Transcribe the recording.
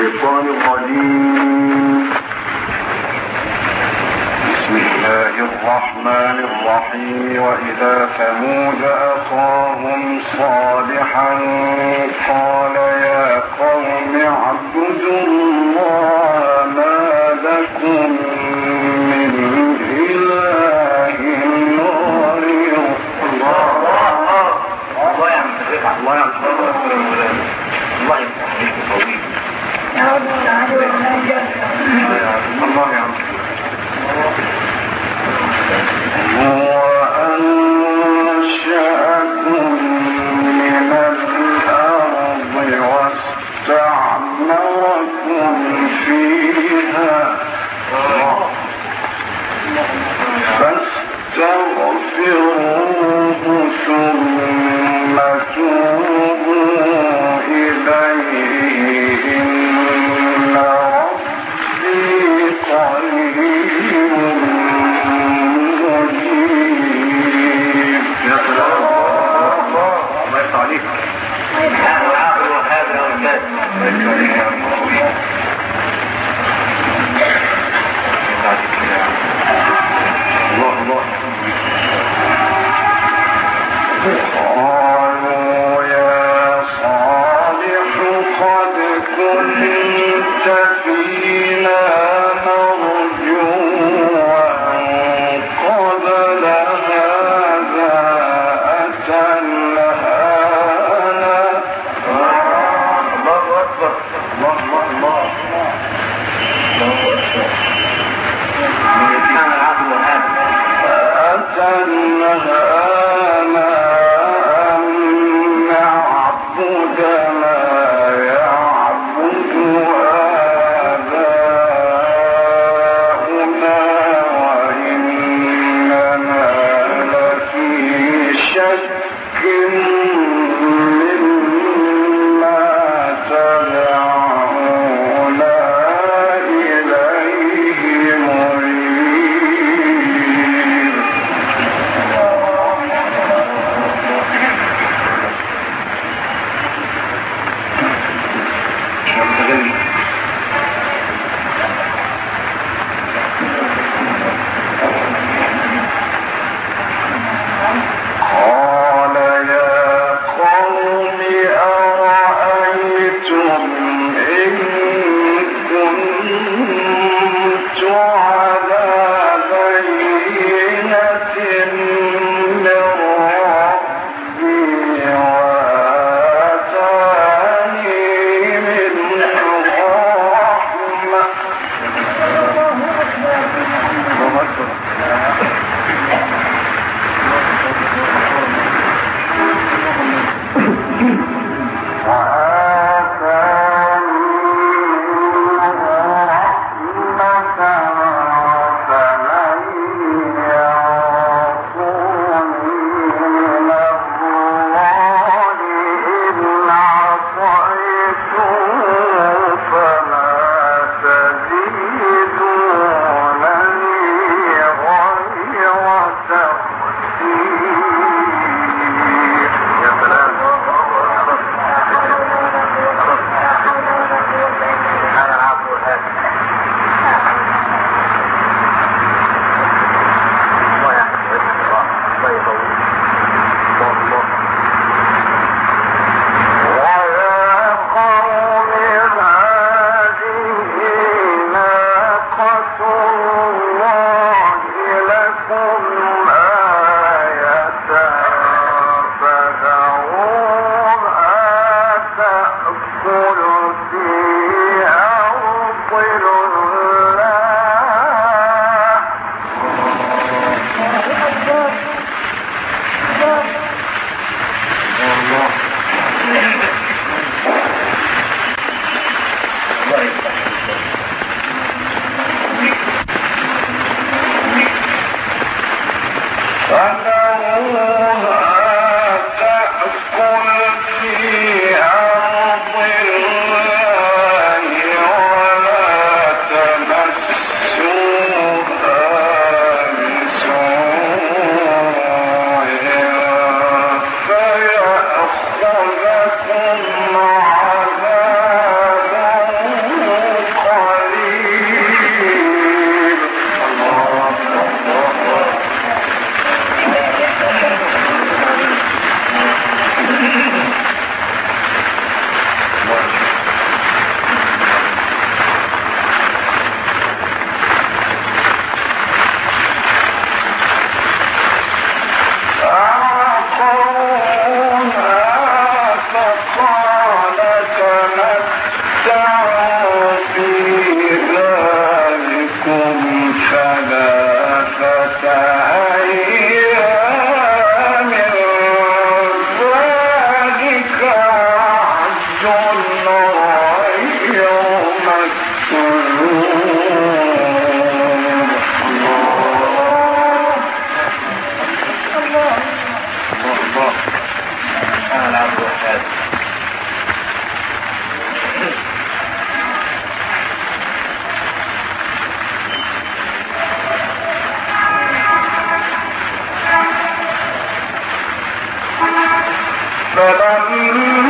الشيطان الرجيم. بسم الله الرحمن الرحيم. وإذا ثمود أخاهم صالحا قال يا قوم اعبدوا الله فاستغفروه ثم الله Thank you.